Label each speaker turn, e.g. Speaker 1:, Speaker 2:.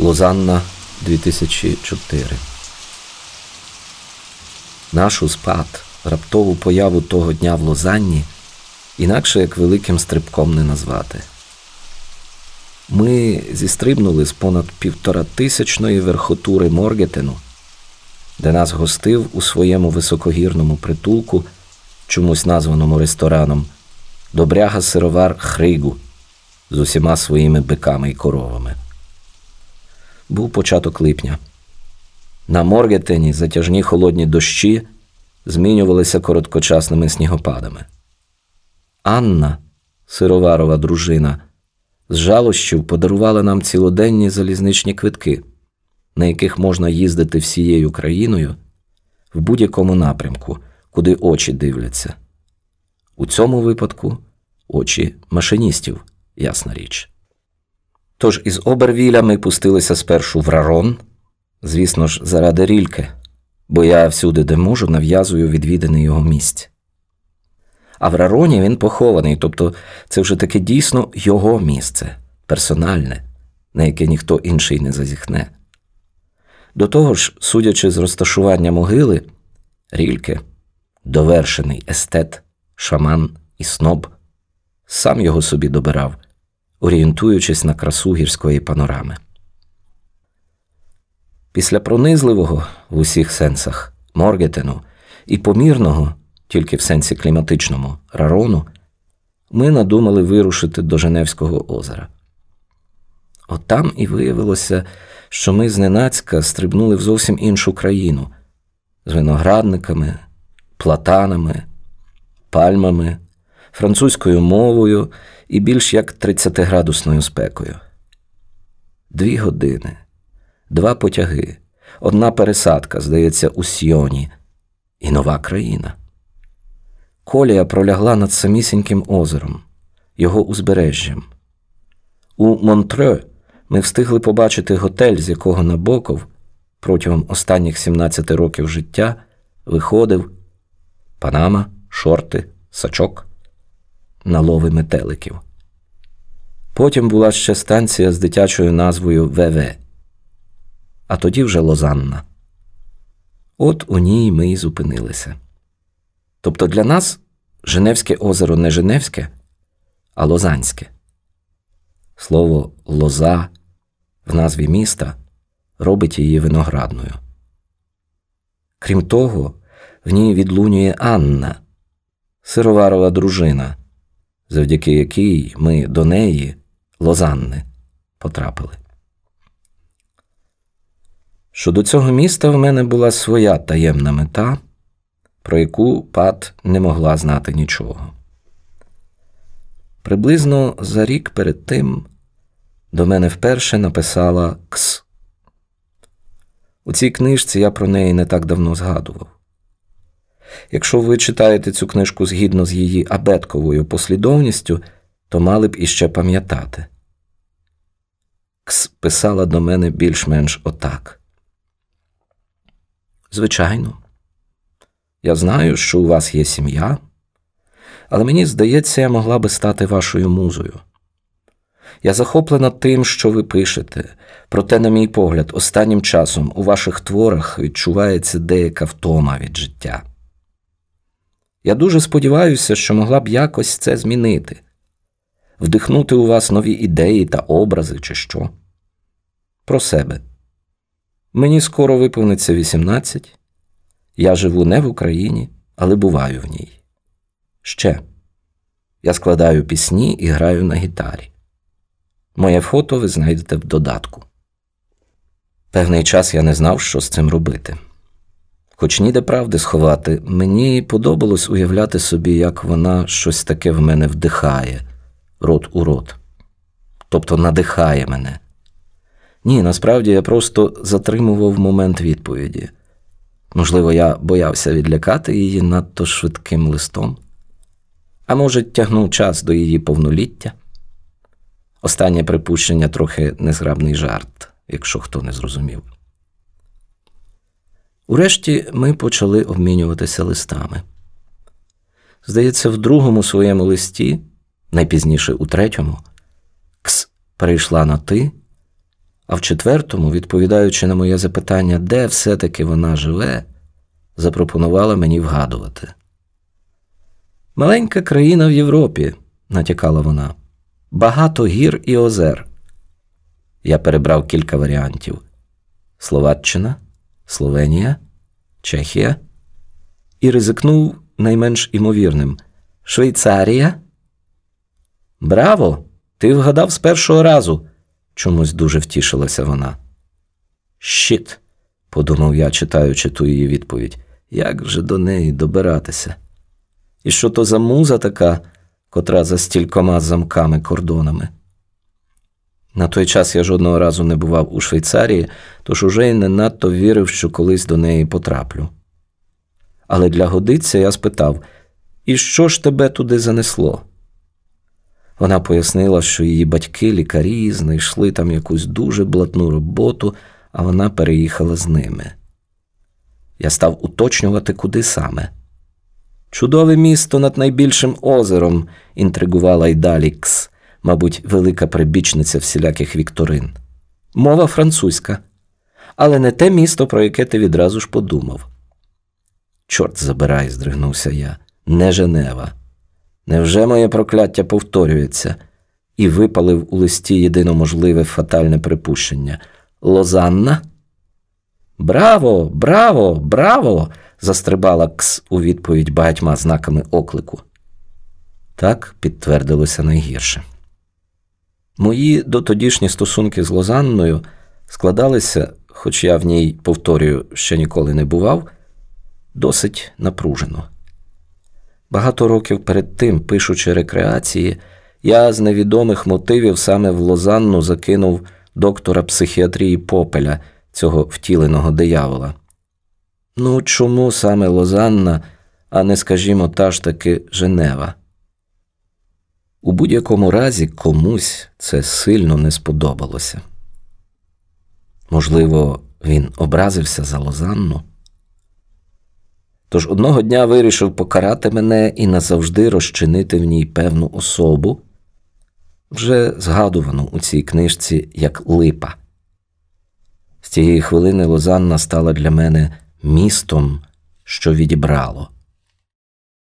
Speaker 1: Лозанна 2004. Нашу спад, раптову появу того дня в Лозанні інакше як великим стрибком не назвати. Ми зістрибнули з понад півторатисячної верхотури Моргетену, де нас гостив у своєму високогірному притулку, чомусь названому рестораном, добряга сировар Хригу з усіма своїми биками і коровами. Був початок липня. На Моргетені затяжні холодні дощі змінювалися короткочасними снігопадами. Анна, сироварова дружина, з жалощів подарувала нам цілоденні залізничні квитки, на яких можна їздити всією країною в будь-якому напрямку, куди очі дивляться. У цьому випадку очі машиністів, ясна річ. Тож із Обервіля ми пустилися спершу в Рарон, звісно ж, заради рільки, бо я всюди, де можу, нав'язую відвіданий його місць. А в Рароні він похований, тобто це вже таке дійсно його місце, персональне, на яке ніхто інший не зазіхне. До того ж, судячи з розташування могили, Рільке, довершений естет, шаман і сноб, сам його собі добирав, орієнтуючись на красу гірської панорами. Після пронизливого в усіх сенсах Моргетену і помірного, тільки в сенсі кліматичному, рарону, ми надумали вирушити до Женевського озера. Отам і виявилося, що ми зненацька стрибнули в зовсім іншу країну з виноградниками, платанами, пальмами, французькою мовою і більш як 30-градусною спекою. Дві години, два потяги, одна пересадка, здається, у Сьйоні, і нова країна. Колія пролягла над самісіньким озером, його узбережжям. У Монтре ми встигли побачити готель, з якого Набоков протягом останніх 17 років життя виходив панама, шорти, сачок, на лови метеликів. Потім була ще станція з дитячою назвою ВВ, а тоді вже Лозанна. От у ній ми й зупинилися. Тобто для нас Женевське озеро не Женевське, а Лозанське. Слово лоза в назві міста робить її виноградною. Крім того, в ній відлунює Анна, сироварова дружина, завдяки якій ми до неї, Лозанни, потрапили. Щодо цього міста в мене була своя таємна мета, про яку Пат не могла знати нічого. Приблизно за рік перед тим до мене вперше написала Кс. У цій книжці я про неї не так давно згадував. Якщо ви читаєте цю книжку згідно з її абетковою послідовністю, то мали б іще пам'ятати. Кс писала до мене більш-менш отак. Звичайно, я знаю, що у вас є сім'я, але мені здається, я могла би стати вашою музою. Я захоплена тим, що ви пишете, проте, на мій погляд, останнім часом у ваших творах відчувається деяка втома від життя. Я дуже сподіваюся, що могла б якось це змінити, вдихнути у вас нові ідеї та образи, чи що. Про себе. Мені скоро виповниться 18. Я живу не в Україні, але буваю в ній. Ще я складаю пісні і граю на гітарі. Моє фото ви знайдете в додатку. Певний час я не знав, що з цим робити. Хоч ніде правди сховати, мені подобалось уявляти собі, як вона щось таке в мене вдихає, рот у рот, тобто надихає мене. Ні, насправді я просто затримував момент відповіді. Можливо, я боявся відлякати її надто швидким листом, а може, тягнув час до її повноліття. Останнє припущення трохи незграбний жарт, якщо хто не зрозумів. Урешті ми почали обмінюватися листами. Здається, в другому своєму листі, найпізніше у третьому, Кс перейшла на ти, А в четвертому, відповідаючи на моє запитання, де все-таки вона живе, запропонувала мені вгадувати. Маленька країна в Європі, натякала вона, багато гір і озер. Я перебрав кілька варіантів: Словаччина, Словенія, Чехія і ризикнув найменш імовірним Швейцарія. Браво! Ти вгадав з першого разу, чомусь дуже втішилася вона. Щит, подумав я, читаючи ту її відповідь, як же до неї добиратися? І що то за муза така, котра за стількома замками кордонами? На той час я жодного разу не бував у Швейцарії, тож уже й не надто вірив, що колись до неї потраплю. Але для годиця я спитав: І що ж тебе туди занесло? Вона пояснила, що її батьки, лікарі, знайшли там якусь дуже блатну роботу, а вона переїхала з ними. Я став уточнювати, куди саме. Чудове місто над найбільшим озером, інтригувала й далі Кс, мабуть, велика прибічниця всіляких вікторин. Мова французька, але не те місто, про яке ти відразу ж подумав. Чорт забирай, здригнувся я, не Женева. Невже моє прокляття повторюється? І випалив у листі єдино можливе фатальне припущення Лозанна? Браво, браво, браво! застрибала Кс у відповідь багатьма знаками оклику. Так підтвердилося найгірше. Мої дотодішні стосунки з Лозанною складалися, хоч я в ній, повторюю, ще ніколи не бував, досить напружено. Багато років перед тим, пишучи рекреації, я з невідомих мотивів саме в Лозанну закинув доктора психіатрії Попеля, цього втіленого диявола. Ну, чому саме Лозанна, а не, скажімо, та ж таки Женева? У будь-якому разі комусь це сильно не сподобалося. Можливо, він образився за Лозанну. Тож одного дня вирішив покарати мене і назавжди розчинити в ній певну особу, вже згадувану у цій книжці як липа. З цієї хвилини Лозанна стала для мене містом, що відібрало.